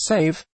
Save.